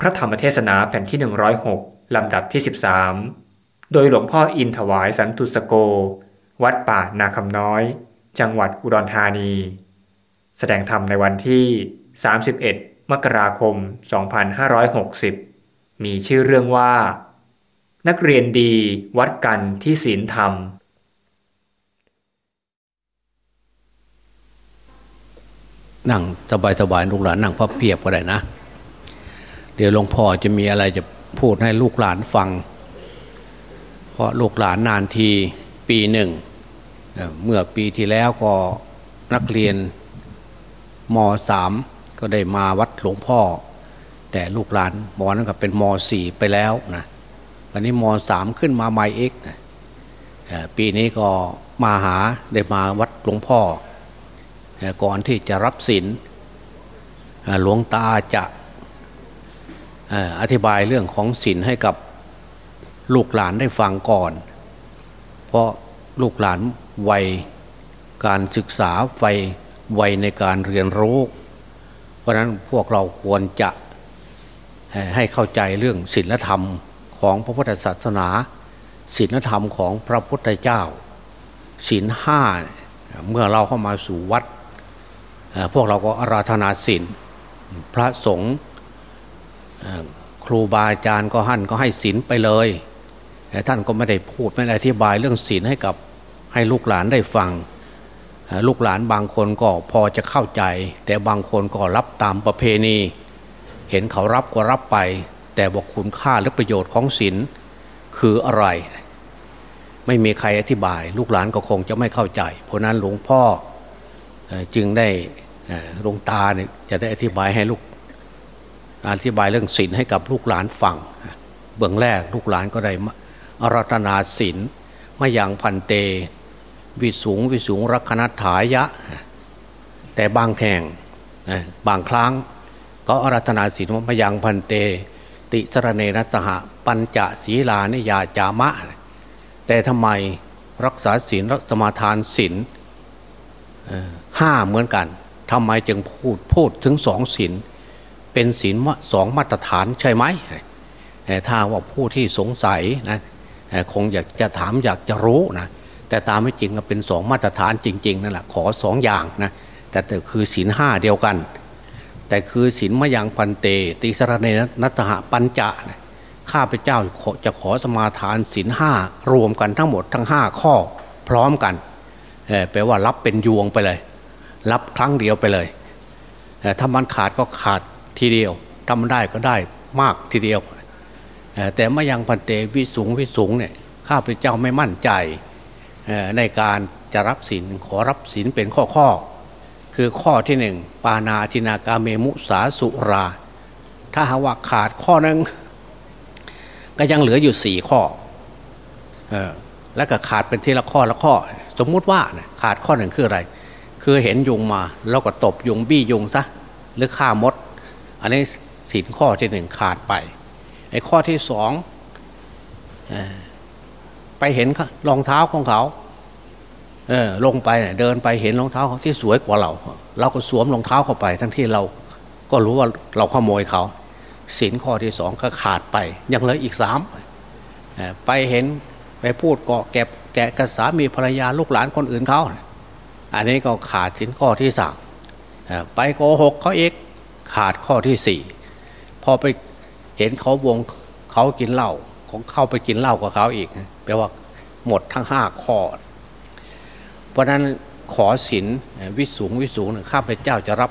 พระธรรมเทศนาแผ่นที่ 106 ลำดับที่ 13 โดยหลวงพ่ออินถวายสันตุสโก วัดป่านาคำน้อย จังหวัดอุดรธานี แสดงธรรมในวันที่ 31 มกราคม 2560 มีชื่อเรื่องว่า นักเรียนดีวัดกันที่ศีลธรรม นั่งสบายๆลูกหลานนั่งพับเพียบก็ได้นะ เดี๋ยวหลวงพ่อจะมีอะไรจะพูดให้ลูกหลานฟัง เพราะลูกหลานนานทีปีหนึ่งเเมื่อปีที่แล้วก็นักเรียนมสามก็ได้มาวัดหลวงพ่อ แต่ลูกหลานมอนั้นก็เป็นมสี่ไปแล้วนะวันนี้มสามขึ้นมาใหม่เอกปีนี้ก็มาหาได้มาวัดหลวงพ่อ ก่อนที่จะรับศีลหลวงตาจะ อธิบายเรื่องของศีลให้กับลูกหลานได้ฟังก่อน เพราะลูกหลานวัยการศึกษาไฟวัยในการเรียนรู้ เพราะนั้นพวกเราควรจะให้เข้าใจเรื่องศีลธรรมของพระพุทธศาสนาศีลธรรมของพระพุทธเจ้าศีลห้าเมื่อเราเข้ามาสู่วัด พวกเราก็อาราธนาศีลพระสงฆ์ ครูบาอาจารย์ก็หั่นก็ให้ศีลไปเลยแต่ท่านก็ไม่ได้พูดไม่ได้อธิบายเรื่องศีลให้กับให้ลูกหลานได้ฟัง ลูกหลานบางคนก็พอจะเข้าใจ แต่บางคนก็รับตามประเพณี เห็นเขารับก็รับไป แต่บอกคุณค่าและประโยชน์ของศีลคืออะไร ไม่มีใครอธิบาย ลูกหลานก็คงจะไม่เข้าใจ เพราะนั้นหลวงพ่อจึงได้หลวงตาเนี่ยจะได้อธิบายให้ลูก อธิบายเรื่องศีลให้กับลูกหลานฟัง เบื้องแรกลูกหลานก็ได้อารัตนาศีลมาอย่างพันเต วิสูงวิสูงรักนัถายะ แต่บางแห่งบางครั้ง ก็อารัตนาศีลว่ามาอย่างพันเต ติสรเนนัสหะปัญจศีลานิยาจามะ แต่ทำไมรักษาศีลรักสมาทานศีลห้าเหมือนกันทำไมจึงพูดพูดถึงสองศีล เป็นศีลสองมาตรฐานใช่ไหมถ้าว่าผู้ที่สงสัยนะคงอยากจะถามอยากจะรู้นะแต่ตามไม่จริงก็เป็นสองมาตรฐานจริง ๆนั่นแหละขอสองอย่างนะแต่แต่คือศีลห้าเดียวกัน แต่คือศีลมยังพันเตติสรเนนัสหปัญจะข้าพเจ้าจะขอสมาทานศีลห้ารวมกันทั้งหมดทั้งห้าข้อพร้อมกันแปลว่ารับเป็นยวงไปเลย รับครั้งเดียวไปเลยถ้ามันขาดก็ขาด ทีเดียวทำได้ก็ได้มากทีเดียว แต่มายังพันเตวิสูงวิสูงเนี่ยข้าพเจ้าไม่มั่นใจในการจะรับศีลขอรับศีลเป็นข้อข้อคือข้อที่หนึ่งปานาทินากาเมมุสาสุรา ถ้าหาว่าขาดข้อนึงก็ยังเหลืออยู่สี่ข้อแล้วก็ขาดเป็นทีละข้อละข้อ สมมุติว่าขาดข้อหนึ่งคืออะไร คือเห็นยุงมาแล้วก็ตบยุงบี้ยุงซะหรือฆ่ามด อันนี้สินข้อที่หนึ่งขาดไปไอ้ข้อที่สองไปเห็นรองเท้าของเขาเออลงไปเดินไปเห็นรองเท้าเขาที่สวยกว่าเรา เราก็สวมรองเท้าเข้าไป ทั้งที่เราก็รู้ว่าเราขโมยเขาสินข้อที่สองก็ขาดไปยังเหลืออีกสามไปเห็นไปพูดเกาะแกะแกะกับสามีภรรยาลูกหลานคนอื่นเขาอันนี้ก็ขาดสินข้อที่สามไปโกหกเขาเอก ขาดข้อที่สี่พอไปเห็นเขาวงเขากินเหล้าของเข้าไปกินเหล้ากับเขาอีกแปลว่าหมดทั้งห้าข้อ เพราะนั้นขอศีลวิสูงวิสูงข้าพเจ้าจะรับ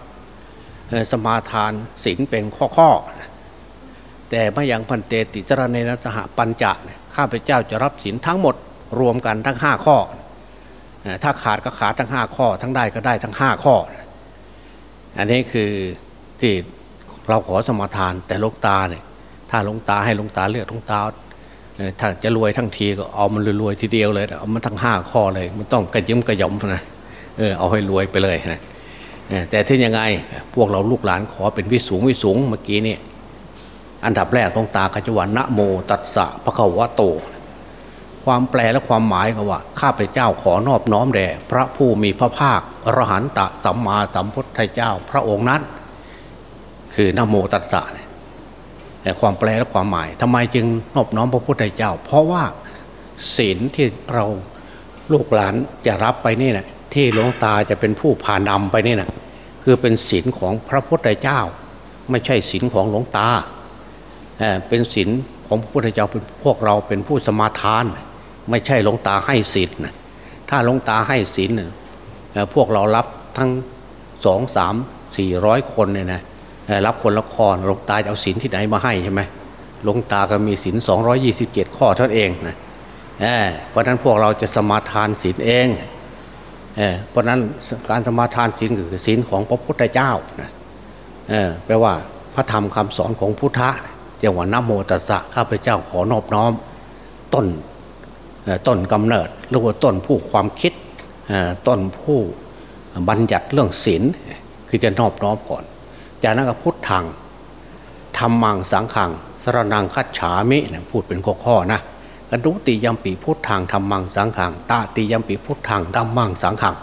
สมาทานศีลเป็นข้อข้อ แต่ไม่ยังพันเตติจรเนนสหปัญจะข้าพเจ้าจะรับศีลทั้งหมดรวมกันทั้งห้าข้อ ถ้าขาดก็ขาดทั้งห้าข้อ ทั้งได้ก็ได้ทั้งห้าข้อ อันนี้คือ ที่เราขอสมาทานแต่ลงตาเนี่ย ถ้าลงตาให้ลงตาเลือกลงตาถ้าจะรวยทั้งทีก็เอามันรวยทีเดียวเลยเอามันทั้งห้าข้อเลย มันต้องกระยิ้มกระยอมนะเออเอาให้รวยไปเลยนะแต่ที่ยังไงพวกเราลูกหลานขอเป็นวิสูงวิสูงเมื่อกี้นี่อันดับแรกลงตาขจวันนะโมตัสสะพระเขาวะโต ความแปลและความหมายก็ว่า ข้าพเจ้าขอนอบน้อมแด่พระผู้มีพระภาคอรหันตสัมมาสัมพุทธเจ้าพระองค์นั้น คือนโมตัสสะความแปลและความหมายทำไมจึงนอบน้อมพระพุทธเจ้า เพราะว่าศีลที่เราลูกหลานจะรับไปนี่นะที่หลวงตาจะเป็นผู้พานำไปนี่นะคือเป็นศีลของพระพุทธเจ้า ไม่ใช่ศีลของหลวงตาเป็นศีลของพระพุทธเจ้าเป็นพวกเราเป็นผู้สมาทาน ไม่ใช่หลวงตาให้ศีลนะถ้าหลวงตาให้ศีลพวกเรารับทั้งสองสามสี่ร้อยคนเนี่ยนะ รับคนละครหลวงตาจะเอาศีลที่ไหนมาให้ใช่ไหมหลวงตาก็มีศีลสองยี่สิบเจ็ดข้อเท่านั้นเองนะเพราะนั้นพวกเราจะสมาทานศีลเองเพราะนั้นการสมาทานศีลคือศีลของพระพุทธเจ้านะแปลว่าพระธรรมคำสอนของพุทธะจังหวะนโมตัสสะข้าพเจ้าขอนอบน้อม ต้นต้นกำเนิดหรือว่าต้นผู้ความคิดต้นผู้บัญญัติเรื่องศีลคือจะนอบน้อมก่อน จากนั้นก็พุทธังธรรมังสังขังสรนังคัจฉามิพูดเป็นข้อข้อนะกดุติยมปีพุทธังธรรมังสังขังตาติยมปีพุทธังธรรมังสังขัง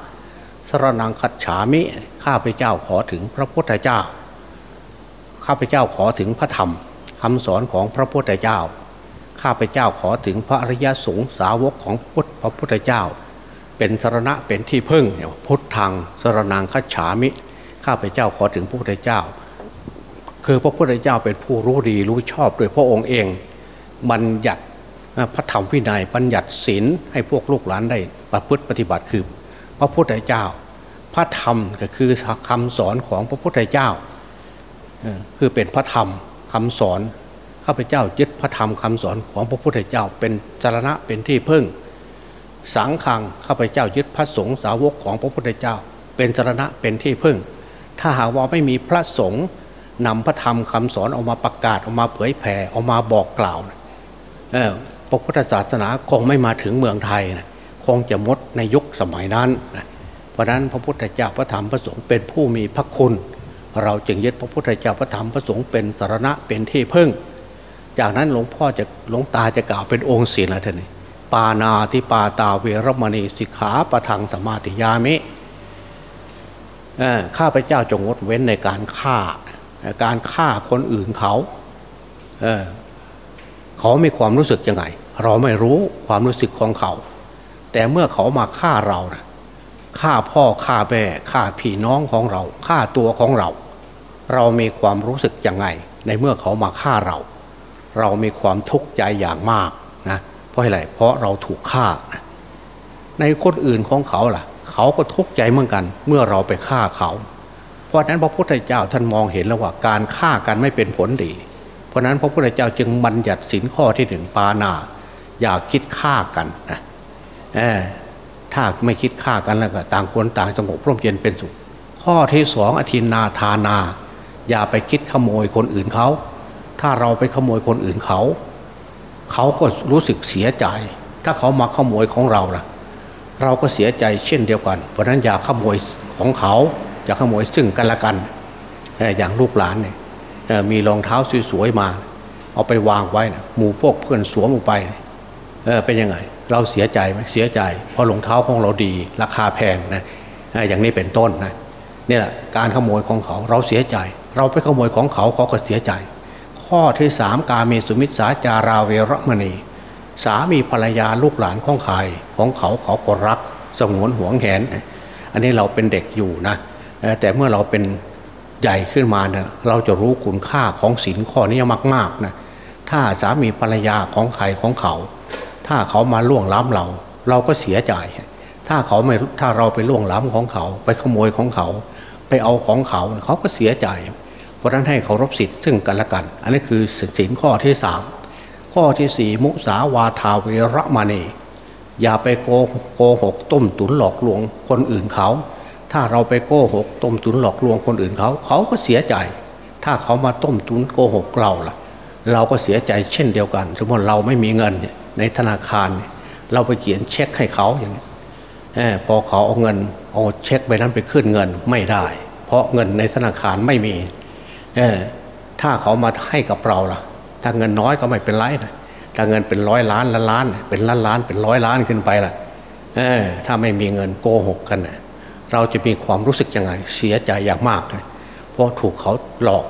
สรนังคัจฉามิข้าพเจ้าขอถึงพระพุทธเจ้า ข้าพเจ้าขอถึงพระธรรมคำสอนของพระพุทธเจ้า ข้าพเจ้าขอถึงพระอริยสงฆ์สาวกของพุทธพระพุทธเจ้า เป็นสรณะเป็นที่พึ่งพุทธังสรนังคัจฉามิ ข้าพเจ้าขอถึงพระพุทธเจ้า คือพระพุทธเจ้าเป็นผู้รู้ดีรู้ชอบโดยพระองค์เองบัญญัติพระธรรมวินัยบัญญัติศีลให้พวกลูกหลานได้ประพฤติปฏิบัติคือ พระพุทธเจ้า พระธรรมก็คือคำสอนของพระพุทธเจ้าคือเป็นพระธรรมคำสอนข้าพเจ้ายึดพระธรรมคำสอนของพระพุทธเจ้า เป็นจรณะเป็นที่พึ่ง สังขังข้าพเจ้ายึดพระสงฆ์สาวกของพระพุทธเจ้า เป็นจรณะเป็นที่พึ่ง ถ้าหากว่าไม่มีพระสงฆ์นำพระธรรมคำสอนออกมาประกาศออกมาเผยแผ่ออกมาบอกกล่าวพระพุทธศาสนาคงไม่มาถึงเมืองไทยนะคงจะมดในยุคสมัยนั้นนะเพราะนั้นพระพุทธเจ้าพระธรรมพระสงฆ์เป็นผู้มีพระคุณ เราจึงยึดพระพุทธเจ้าพระธรรมพระสงฆ์เป็นสารณะเป็นที่พึ่ง จากนั้นหลวงพ่อจะหลวงตาจะกล่าวเป็นองค์ศีลแล้วท่านนี่ปานาทิปาตาเวรมณีสิกขาประทังสมาธิยามิ ข้าพเจ้าจงงดเว้นในการฆ่า การฆ่าคนอื่นเขาเเขามีความรู้สึกยังไง เราไม่รู้ความรู้สึกของเขา แต่เมื่อเขามาฆ่าเรานะฆ่าพ่อฆ่าแม่ฆ่าพี่น้องของเราฆ่าตัวของเรา เรามีความรู้สึกยังไง ในเมื่อเขามาฆ่าเรา เรามีความทุกข์ใจอย่างมากนะเพราะอะไรเพราะเราถูกฆ่านะในคนอื่นของเขาล่ะ เขาก็ทุกข์ใจเหมือนกัน เมื่อเราไปฆ่าเขา เพราะนั้นพระพุทธเจ้าท่านมองเห็นแล้วว่าการฆ่ากันไม่เป็นผลดี เพราะนั้นพระพุทธเจ้าจึงบัญญัติสินข้อที่หนึ่งปานา อย่าคิดฆ่ากันนะถ้าไม่คิดฆ่ากันแล้วก็ต่างคนต่างสงบร่มเย็นเป็นสุข ข้อที่สองอธินาทานา อย่าไปคิดขโมยคนอื่นเขา ถ้าเราไปขโมยคนอื่นเขา เขาก็รู้สึกเสียใจ ถ้าเขามาขโมยของเราล่ะ เราก็เสียใจเช่นเดียวกัน เพราะนั้นอย่าขโมยของเขาอย่าขโมยซึ่งกันและกัน อย่างลูกหลานเนี่ยมีรองเท้าสวยๆมา เอาไปวางไว้นะหมู่พวกเพื่อนสวมลงไปเป็นยังไง เราเสียใจไหมเสียใจ เพราะรองเท้าของเราดี ราคาแพงนะอย่างนี้เป็นต้นนะนี่แหละการขโมยของเขาเราเสียใจ เราไปขโมยของเขาเขาก็เสียใจ ข้อที่สามกาเมสุมิตสาจาราเวรมณี สามีภรรยาลูกหลานของใครของเขาเขาก็รักสงวนห่วงแหน อันนี้เราเป็นเด็กอยู่นะแต่เมื่อเราเป็นใหญ่ขึ้นมาเนี่ยเราจะรู้คุณค่าของศีลข้อนี้มากๆนะถ้าสามีภรรยาของใครของเขา ถ้าเขามาล่วงล้ำเรา เราก็เสียใจ ถ้าเขาไม่ถ้าเราไปล่วงล้ำของเขา ไปขโมยของเขา ไปเอาของเขาเขาก็เสียใจ เพราะนั้นให้เคารพสิทธิ์ซึ่งกันและกัน อันนี้คือสินข้อที่สาม ข้อที่สี่มุสาวาทาเวรมณีอย่าไปโกโกหกต้มตุ๋นหลอกลวงคนอื่นเขา ถ้าเราไปโกหกต้มตุ๋นหลอกลวงคนอื่นเขา เขาก็เสียใจ ถ้าเขามาต้มตุ๋นโกหกเราล่ะ เราก็เสียใจเช่นเดียวกัน สมมติเราไม่มีเงินในธนาคาร เราไปเขียนเช็คให้เขาอย่างนี้พอเขาเอาเงินเอาเช็คไปนั้นไปขึ้นเงินไม่ได้ เพราะเงินในธนาคารไม่มีถ้าเขามาให้กับเราล่ะ ถ้าเงินน้อยก็ไม่เป็นไรนะถ้าเงินเป็นร้อยล้านล้านล้านเป็นล้านล้านเป็นร้อยล้านขึ้นไปล่ะถ้าไม่มีเงินโกหกกันนะเราจะมีความรู้สึกยังไงเสียใจอย่างมากเลยเพราะถูกเขาหลอก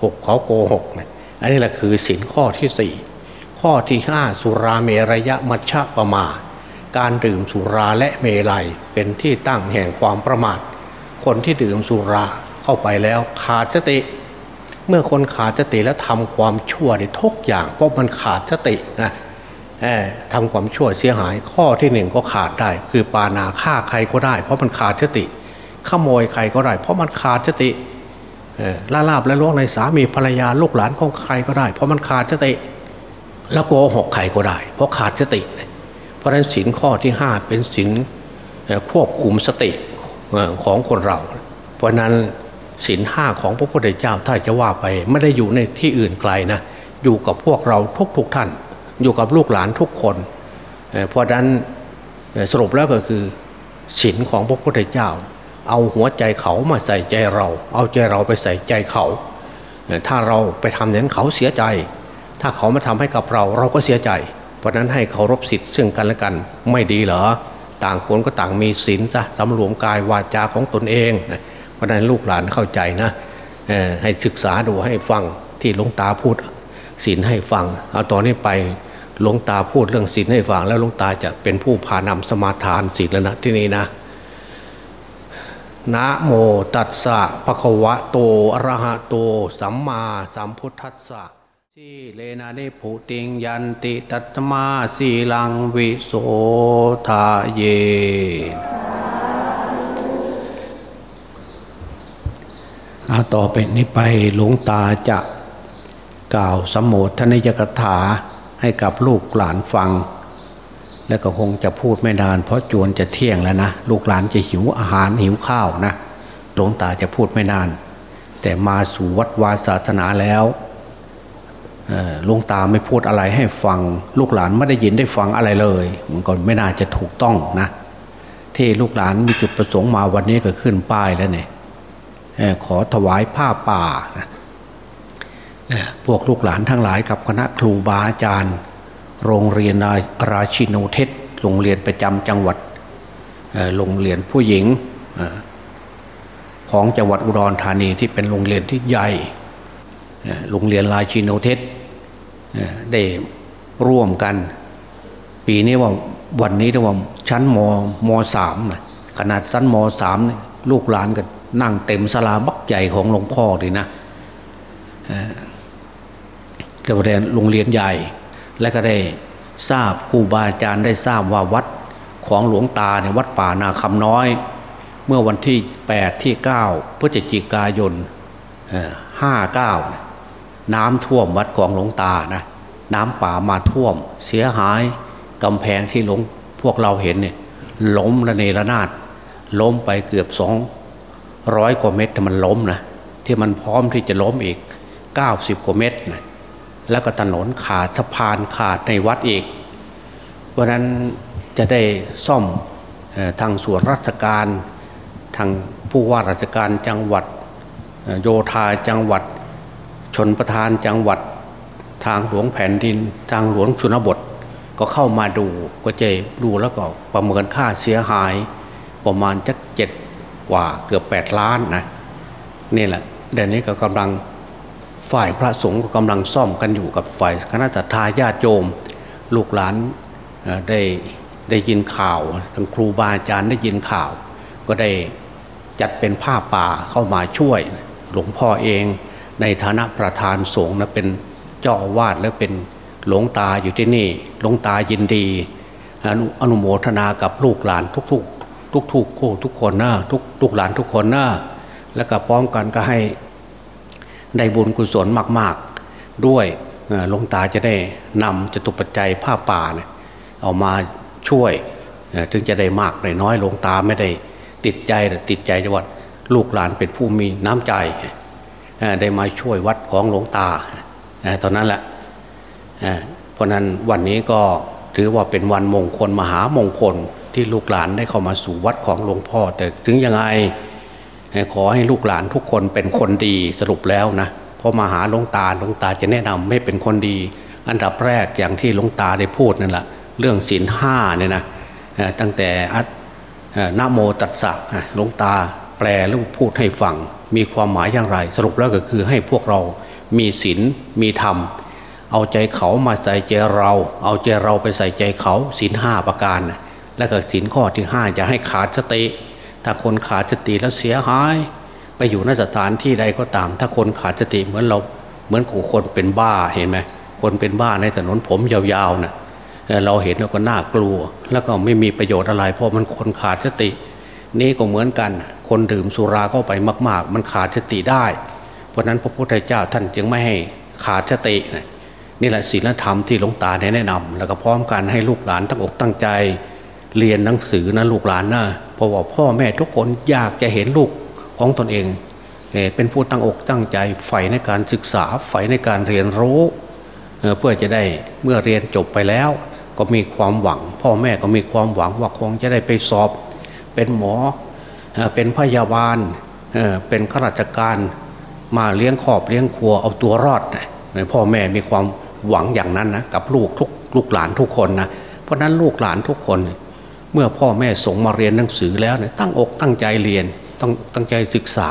ถูกเขาโกหกนะอันนี้แหละคือสินข้อที่สี่ข้อที่ห้าสุราเมรยะมัชฌะประมา การดื่มสุราและเมลัยเป็นที่ตั้งแห่งความประมาท คนที่ดื่มสุราเข้าไปแล้วขาดสติ เมื่อคนขาดสติแล้วทำความชั่วในทุกอย่าง เพราะมันขาดสตินะทำความชั่วเสียหาย ข้อที่หนึ่งก็ขาดได้ คือปานาฆ่าใครก็ได้ เพราะมันขาดสติ ขโมยใครก็ได้ เพราะมันขาดสติล่าลาบและล่วงในสามีภรรยาลูกหลานของใครก็ได้ เพราะมันขาดสติแล้วโกหกใครก็ได้ เพราะขาดสติ เพราะฉะนั้นสินข้อที่ห้าเป็นสินควบคุมสติของคนเรา เพราะนั้น สินห้าของพระพุทธเจ้าถ้าจะว่าไปไม่ได้อยู่ในที่อื่นไกลนะอยู่กับพวกเราทุกๆทท่าน อยู่กับลูกหลานทุกคนเพราะนั้นสรุปแล้วก็คือสินของพระพุทธเจ้า เอาหัวใจเขามาใส่ใจเรา เอาใจเราไปใส่ใจเขา ถ้าเราไปทำอย่างนั้นเขาเสียใจ ถ้าเขามาทำให้กับเราเราก็เสียใจ เพราะนั้นให้เคารพสิทธิ์ซึ่งกันและกันไม่ดีเหรอ ต่างคนก็ต่างมีศีลจ้ะสำรวมกายวาจาของตนเอง เพราะนั้นลูกหลานเข้าใจนะให้ศึกษาดูให้ฟังที่หลวงตาพูดศีลให้ฟัง เอาตอนนี้ไปหลวงตาพูดเรื่องศีลให้ฟัง แล้วหลวงตาจะเป็นผู้พานำสมาทานศีลแล้วนะที่นี้นะนะโมตัสสะภะคะวะโตอะระหะโต สัมมาสัมพุทธัสสะสีเลนะเนผูติงยันติตัตมาสีลังวิโสทาเยอา ต่อไปนี้ไปหลวงตาจะกล่าวสมโภชนิยกถาให้กับลูกหลานฟัง แล้วก็คงจะพูดไม่นาน เพราะจวนจะเที่ยงแล้วนะ ลูกหลานจะหิวอาหารหิวข้าวนะหลวงตาจะพูดไม่นาน แต่มาสู่วัดวาศาสนาแล้วหลวงตาไม่พูดอะไรให้ฟัง ลูกหลานไม่ได้ยินได้ฟังอะไรเลย มันก็ไม่น่าจะถูกต้องนะที่ลูกหลานมีจุดประสงค์มาวันนี้ก็ขึ้นป้ายแล้วเนี่ย ขอถวายผ้าป่านะพวกลูกหลานทั้งหลายกับคณะครูบาอาจารย์ โรงเรียนราชินูเทศโรงเรียนประจำจังหวัดโรงเรียนผู้หญิงของจังหวัดอุดรธานีที่เป็นโรงเรียนที่ใหญ่โรงเรียนราชินูเทศได้ร่วมกัน ปีนี้ว่าวันนี้ถ้าว่าชั้นมมสามขนาดชั้นมสามลูกหลานก็ นั่งเต็มสลาบักใหญ่ของหลวงพ่อเลยนะก็เรียนโรงเรียนใหญ่ และก็ได้ทราบครูบาอาจารย์ได้ทราบว่าวัดของหลวงตาในวัดป่านาคำน้อย เมื่อวันที่ 8 ที่ 9 พฤศจิกายน59 น้ำท่วมวัดของหลวงตานะน้ำป่ามาท่วม เสียหายกำแพงที่หลวงพวกเราเห็นเนี่ยล้มระเนระนาดล้มไปเกือบสอง ร้อยกว่าเมตรแต่มันล้มนะที่มันพร้อมที่จะล้มอีก 90 กว่าเมตรนะแล้วก็ถนนขาดสะพานขาดในวัดอีกวันนั้นจะได้ซ่อมทางส่วนราชการทางผู้ว่าราชการจังหวัดโยธาจังหวัด ชนประธานจังหวัด ทางหลวงแผ่นดิน ทางหลวงชนบท ก็เข้ามาดูก็จะดูแล้วก็ประเมินค่าเสียหายประมาณจักเจ็ด กว่าเกือบแปดล้านนะนี่แหละเดี๋ยวนี้ก็กำลังฝ่ายพระสงฆ์ก็กำลังซ่อมกันอยู่กับฝ่ายคณะทาญาติโยม ลูกหลานได้ได้ยินข่าวทางครูบาอาจารย์ได้ยินข่าว ก็ได้จัดเป็นผ้าป่าเข้ามาช่วย หลวงพ่อเองในฐานะประธานสงฆ์นะเป็นเจ้าอาวาสและเป็นหลวงตาอยู่ที่นี่หลวงตายินดี อนุอนุโมทนากับลูกหลานทุกๆ ทุกๆุกคู่ทุกคนนะทุกลูกหลานทุกคนนะแล้วก็พร้อมกันก็ให้ได้บุญกุศลมาก ๆ ด้วยหลวงตาจะได้นำจตุปัจจัยผ้าป่าเนี่ยเอามาช่วยถึงจะได้มากได้น้อยหลวงตาไม่ได้ติดใจแต่ติดใจจังหวัดลูกหลานเป็นผู้มีน้ำใจได้มาช่วยวัดของหลวงตาตอนนั้นแหละเพราะนั้นวันนี้ก็ถือว่าเป็นวันมงคลมหามงคล ที่ลูกหลานได้เข้ามาสู่วัดของหลวงพ่อ แต่ถึงยังไงขอให้ลูกหลานทุกคนเป็นคนดีสรุปแล้วนะพอมาหาหลวงตาหลวงตาจะแนะนำไม่เป็นคนดี อันดับแรกอย่างที่หลวงตาได้พูดนั่นแหละเรื่องศีลห้าเนี่ยนะตั้งแต่อนโมตัสสะหลวงตาแปลแล้วพูดให้ฟังมีความหมายอย่างไร สรุปแล้วก็คือให้พวกเรามีศีลมีธรรม เอาใจเขามาใส่ใจเรา เอาใจเราไปใส่ใจเขาศีลห้าประการนะ และก็ศีลข้อที่ห้าจะให้ขาดสติ ถ้าคนขาดสติแล้วเสียหาย ไปอยู่นสถานที่ใดก็ตาม ถ้าคนขาดสติเหมือนเราเหมือนคนเป็นบ้าเห็นไหมคนเป็นบ้าในถนนผมยาวๆนะ่ะเราเห็นแล้วก็น่ากลัว แล้วก็ไม่มีประโยชน์อะไรเพราะมันคนขาดสติ นี่ก็เหมือนกัน คนดื่มสุราเข้าไปมาก ๆ มันขาดสติได้ เพราะนั้นพระพุทธเจ้าท่านจึงไม่ให้ขาดสตินี่แหละศีลธรรมที่หลวงตาแนะนำแล้วก็พร้อมกันให้ลูกหลานตั้งอกตั้งใจ เรียนหนังสือนะลูกหลานนะเพราะว่าพ่อแม่ทุกคนอยากจะเห็นลูกของตนเองเป็นผู้ตั้งอกตั้งใจใฝ่ในการศึกษาใฝ่ในการเรียนรู้เพื่อจะได้เมื่อเรียนจบไปแล้ว ก็มีความหวัง พ่อแม่ก็มีความหวังว่าคงจะได้ไปสอบ เป็นหมอเป็นพยาบาลเป็นข้าราชการมาเลี้ยงครอบเลี้ยงครัวเอาตัวรอดนะพ่อแม่มีความหวังอย่างนั้นนะกับลูกทุกลูกหลานทุกคนนะเพราะนั้นลูกหลานทุกคน เมื่อพ่อแม่ส่งมาเรียนหนังสือแล้วเนี่ยตั้งอกตั้งใจเรียนต้องตั้งใจศึกษา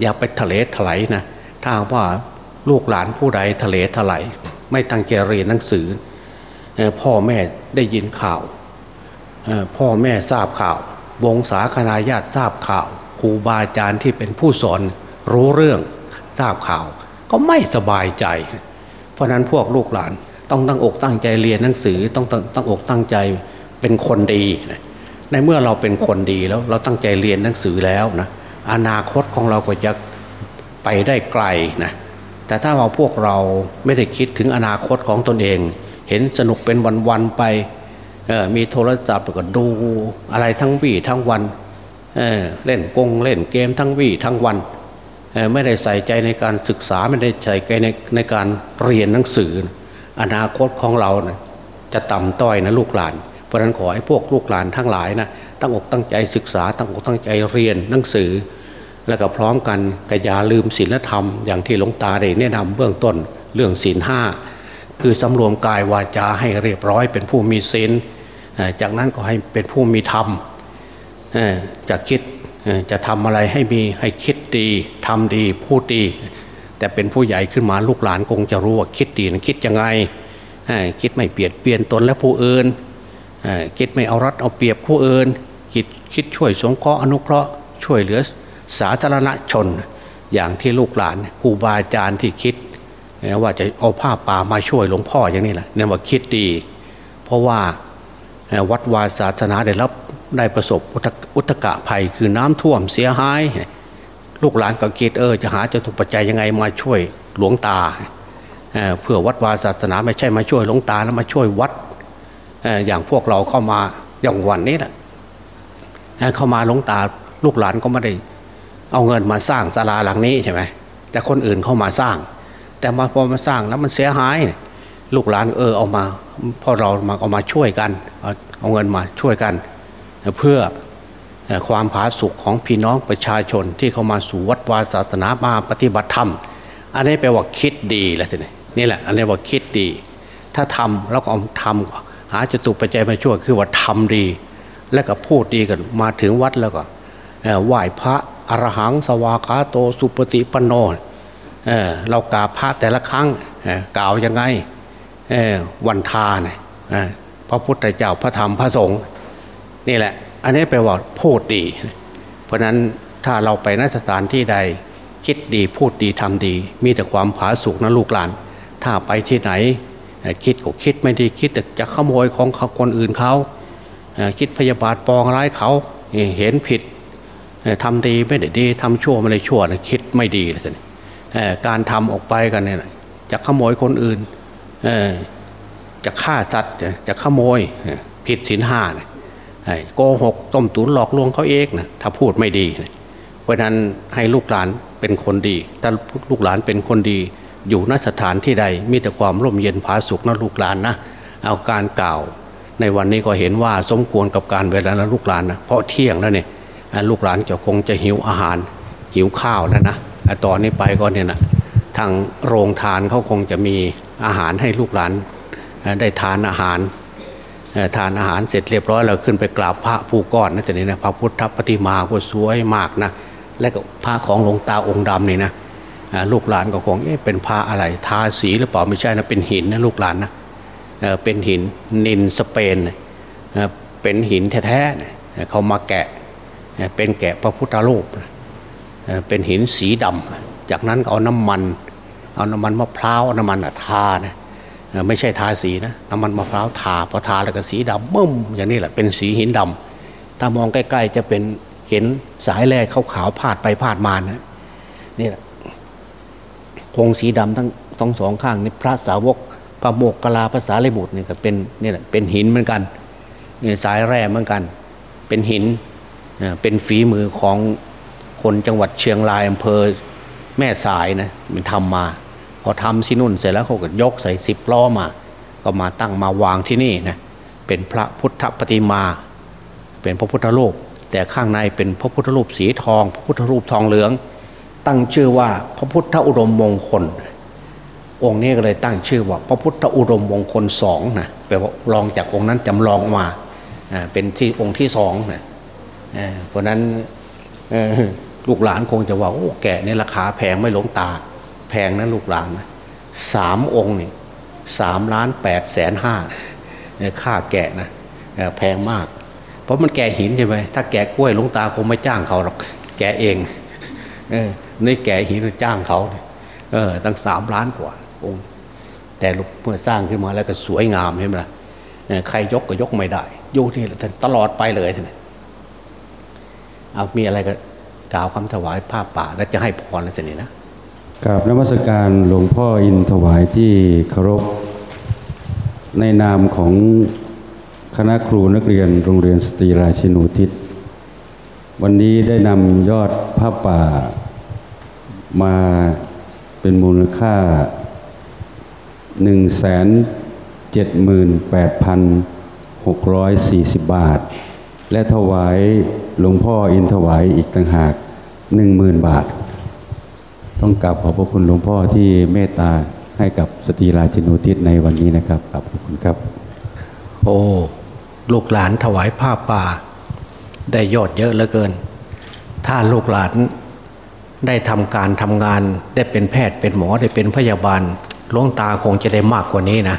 อย่าไปทะเลถลายนะถ้าว่าลูกหลานผู้ใดทะเลถลายไม่ตั้งใจเรียนหนังสือ พ่อแม่ได้ยินข่าว พ่อแม่ทราบข่าว วงศาคณาญาติทราบข่าวครูบาอาจารย์ที่เป็นผู้สอนรู้เรื่องทราบข่าว ก็ไม่สบายใจ เพราะนั้นพวกลูกหลานต้องตั้งอกตั้งใจเรียนหนังสือต้องตั้งอกตั้งใจ เป็นคนดีในเมื่อเราเป็นคนดีแล้วเราตั้งใจเรียนหนังสือแล้วนะอนาคตของเราก็จะไปได้ไกลนะแต่ถ้าเราพวกเราไม่ได้คิดถึงอนาคตของตนเอง เห็นสนุกเป็นวันๆไปมีโทรศัพท์ก็ดูอะไรทั้งวี่ทั้งวันเเล่นกงเล่นเกมทั้งวี่ทั้งวันไม่ได้ใส่ใจในการศึกษาไม่ได้ใส่ใจในในการเรียนหนังสือ อนาคตของเรานะจะต่ำต้อยนะลูกหลาน เพราะนั้นขอให้พวกลูกหลานทั้งหลายนะตั้งอกตั้งใจศึกษาตั้งอกตั้งใจเรียนหนังสือ แล้วก็พร้อมกันกอย่าลืมศีลธรรมอย่างที่หลวงตาได้แนะนำเบื้องต้นเรื่องศีลห้าคือสำรวมกายวาจาให้เรียบร้อยเป็นผู้มีศีลจากนั้นก็ให้เป็นผู้มีธรรมจะคิดจะทำอะไรให้มีให้คิดดีทำดีพูดดี แต่เป็นผู้ใหญ่ขึ้นมาลูกหลานคงจะรู้ว่าคิดดีนะคิดยังไงคิดไม่เปลี่ยนเปลี่ยนตนและผู้อื่น คิดไม่เอารัดเอาเปรียบผู้อื่นคิดคิดช่วยสงเคราะห์อนุเคราะห์ช่วยเหลือสาธารณชน อย่างที่ลูกหลานครูบาอาจารย์ที่คิดว่าจะเอาผ้าป่ามาช่วยหลวงพ่ออย่างนี้แหละเนี่ยว่าคิดดี เพราะว่าวัดวาศาสนาได้รับได้ประสบอุตกะภัยคือน้ำท่วมเสียหาย ลูกหลานก็คิดเออจะหาจะถูกปัจจัยยังไงมาช่วยหลวงตาเพื่อวัดวาศาสนาไม่ใช่มาช่วยหลวงตาแล้วมาช่วยวัด อย่างพวกเราเข้ามาอย่างวันนี้แหละเข้ามาหลวงตาลูกหลานก็ไม่ได้ เอาเงินมาสร้างศาลาหลังนี้ใช่ไหมแต่คนอื่นเข้ามาสร้าง แต่มาพอมาสร้างแล้วมันเสียหาย ลูกหลานเออเอามาพอเรามาเอามาช่วยกันเอาเอาเงินมาช่วยกัน เพื่อความผาสุกของพี่น้องประชาชนที่เข้ามาสู่วัดวาศาสนามาปฏิบัติธรรม อันนี้แปลว่าคิดดีแหละทีนี้นี่แหละ อันนี้ว่าคิดดี ถ้าทำแล้วก็เอาทำ หาจตุปัจจัยมาช่วยคือว่าทำดี และก็พูดดีกันมาถึงวัดแล้วก็ไหว้พระอรหังสวากาโตสุปฏิปโนเเรากราบพระแต่ละครั้งกล่าวยังไงวันทาเนี่ยพระพุทธเจ้าพระธรรมพระสงฆ์นี่แหละ อันนี้แปลว่าพูดดี เพราะนั้นถ้าเราไปนสถานที่ใด คิดดีพูดดีทำดี มีแต่ความผาสุกนะลูกหลาน ถ้าไปที่ไหน คิดก็คิดไม่ดีคิดแต่จะขโมยของคนอื่นเขาคิดพยาบาทปองร้ายเขาเห็นผิดทำดีไม่ได้ดีทำชั่วไม่ได้ชั่วนะคิดไม่ดีเลยสิการทำออกไปกันเนี่ยจะขโมยคนอื่นจะฆ่าสัตว์จะขโมยผิดศีลห้าโกหกต้มตุ๋นหลอกลวงเขาเองนะถ้าพูดไม่ดี เพราะนั้นให้ลูกหลานเป็นคนดี ถ้าลูกหลานเป็นคนดี อยู่นสถานที่ใดมีแต่ความร่มเย็นผาสุกนะลูกหลานนะเอาการกล่าว ในวันนี้ก็เห็นว่าสมควรกับการเวลานะลูกหลานนะเพราะเที่ยงแล้วเนี่ยลูกหลานจะคงจะหิวอาหาร หิวข้าวแล้วนะตอนนี้ไปก็เนี่ยนะทางโรงทานเขาคงจะมีอาหารให้ลูกหลานได้ทานอาหารทานอาหารเสร็จเรียบร้อยเราขึ้นไปกราบพระผู้ก้อนนะแต่นี้นะพระพุทธปฏิมาก็สวยมากนะและก็พระของหลวงตาองค์ดำนี่นะ ลูกหลานก็คงเอ๊ะเป็นพระอะไร ทาสีหรือเปล่าไม่ใช่นะเป็นหินนะลูกหลานนะเป็นหินนินสเปนเป็นหินแท้ๆเขามาแกะเป็นแกะพระพุทธรูปเป็นหินสีดำจากนั้นเอาน้ำมัน เอาน้ำมันมะพร้าวน้ำมันทานะไม่ใช่ทาสีนะน้ำมันมะพร้าวทาพอทาแล้วก็สีดำบึ้มอย่างนี้แหละเป็นสีหินดำถ้ามองใกล้ๆจะเป็นเห็นสายแร่ขาวๆพาดไปพาดมานะนี่แหละ องค์สีดำทั้งทั้งสองข้างนี่พระสาวกพระโมกกลาภาษาเลบุตรนี่ก็เป็นนี่แหละเป็นหินเหมือนกันนี่สายแร่เหมือนกัน เป็นหินเป็นฝีมือของคนจังหวัดเชียงรายอำเภอแม่สายนะมันทำมา พอทำสินุ่นเสร็จแล้วเขาก็ยกใส่สิบล้อมา ก็มาตั้งมาวางที่นี่นะเป็นพระพุทธปฏิมา เป็นพระพุทธรูปแต่ข้างในเป็นพระพุทธรูปสีทอง พระพุทธรูปทองเหลือง ตั้งชื่อว่าพระพุทธอุดมมงคล องค์นี้ก็เลยตั้งชื่อว่า พระพุทธอุดมมงคลสองนะแปลว่าลองจากองค์นั้นจำลองมาเป็นที่องค์ที่สองนะเพราะนั้นลูกหลานคงจะว่าโอ้แก่ในราคาแพงไม่หลงตา แพงนะลูกหลานนะสามองค์นี่สามล้านแปดแสนห้าค่าแกะนะแพงมาก เพราะมันแกะหินใช่ไหมถ้าแกะกล้วยหลวงตาคงไม่จ้างเขาหรอกแกะเอง เออ ในแกะหินจ้างเขาเออตั้งสามล้านกว่าองค์แต่เมื่อสร้างขึ้นมาแล้วก็สวยงามใช่ไหมล่ะใครยกก็ยกไม่ได้อยู่ที่ตลอดไปเลยท่านเอามีอะไรก็กล่าวคำถวายผ้าป่า แล้วจะให้พรแล้วสินี่นะกราบนมัสการหลวงพ่ออินถวายที่เคารพในนามของคณะครูนักเรียนโรงเรียนสตรีราชินูทิศ วันนี้ได้นำยอดผ้าป่า มาเป็นมูลค่า 178,640 บาท และถวายหลวงพ่ออินถวายอีกต่างหากหนึ่งหมื่นบาท ต้องกราบขอบพระคุณหลวงพ่อที่เมตตาให้กับสตรีราชินูทิศในวันนี้นะครับขอบพระคุณครับ โอ้ลูกหลานถวายผ้าป่า ได้ยอดเยอะเหลือเกิน ถ้าลูกหลาน ได้ทำการทำงานได้เป็นแพทย์เป็นหมอได้เป็นพยาบาลลวงตาคงจะได้มากกว่านี้นะ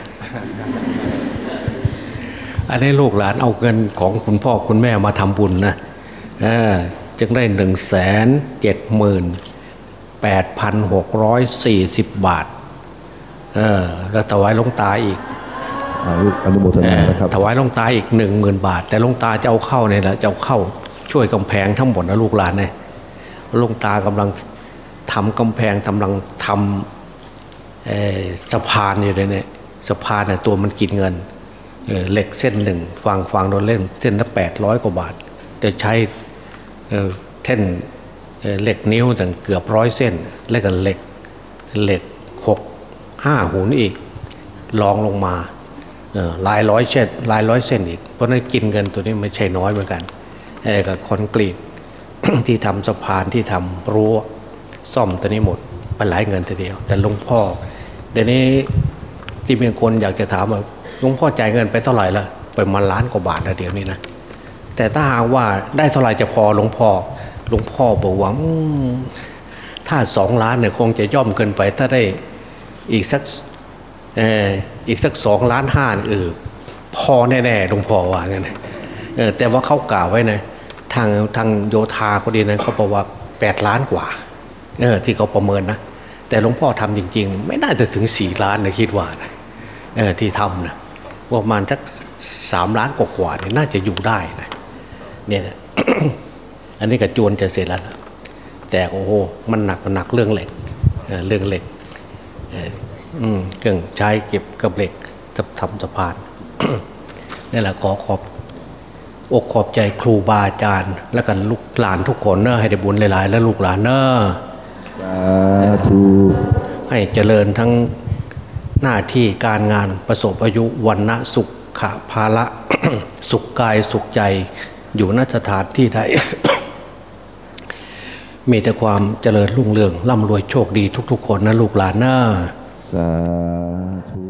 อันนี้ลูกหลานเอาเงินของคุณพ่อคุณแม่มาทำบุญนะจึงได้หนึ่งแสนเจ็ดหมื่นแปดพันหกร้อยสี่สิบบาทเออแล้วถวายลงตาอีกอนุโมทนานะครับถวายลงตาอีกหนึ่งหมื่นบาท แต่ลงตาจะเอาเข้าเนี่ยแหละจะเอาเข้าช่วยกำแพงทั้งหมดนะลูกหลานเนี่ย ลงตากำลังทำกำแพงกำลังทำสะพานอยู่เลยเนี่ยสะพานเนี่ยตัวมันกินเงินเหล็กเส้นหนึ่งฟางฟางโดนเล่นเส้นละแปดร้อยกว่าบาทจะใช้เท่นเหล็กนิ้วต่างเกือบร้อยเส้น แล้วก็เหล็กเหล็กหกห้าหุนอีกลองลงมาลายร้อยเส้นลายร้อยเส้นอีก เพราะนั้นกินเงินตัวนี้ไม่ใช่น้อยเหมือนกันไอ้กับคอนกรีต ที่ทำสะพานที่ทำรั้วซ่อมตัวนี้หมดไปหลายเงินทีเดียว แต่หลวงพ่อเดี๋ยวนี้ที่มีคนอยากจะถามว่าหลวงพ่อจ่ายเงินไปเท่าไหร่ละไปมาล้านกว่าบาทแล้วเดี๋ยวนี้นะแต่ถ้าหากว่าได้เท่าไหร่จะพอหลวงพ่อหลวงพ่อบอกว่าถ้าสองล้านเนี่ยคงจะย่อมเกินไปถ้าได้อีกสักเอออีกสักสองล้านห้าเออพอแน่ๆหลวงพ่อว่างั้นแต่ว่าเขากล่าวไว้นะ ทางทางโยธาเขาดีนะเขาบอกว่าแปดล้านกว่าเออที่เขาประเมินนะแต่หลวงพ่อทำจริง ๆ ไม่น่าจะถึงสี่ล้านนะคิดว่านะเออที่ทำนะประมาณสักสามล้านกว่าๆเนี่ยน่าจะอยู่ได้นะเนี่ยอันนี้กระจวนจะเสร็จแล้วแต่โอ้โหมันหนักมันหนักเรื่องเหล็กเรื่องเหล็กเครื่องใช้เก็บกับเหล็กจะทำสะพานนี่แหละขอขอบ อกขอบใจครูบาอาจารย์ และกันลูกหลานทุกคนเนอะให้ได้บุญหลาย ๆ และลูกหลานเนอะสาธุให้เจริญทั้งหน้าที่การงานประสบอายุวันณะสุขขะภาละสุขกายสุขใจอยู่นสถานที่ใดมีแต่ความเจริญรุ่งเรืองร่ำรวยโชคดีทุก ๆ คนนะลูกหลานนะสาธุ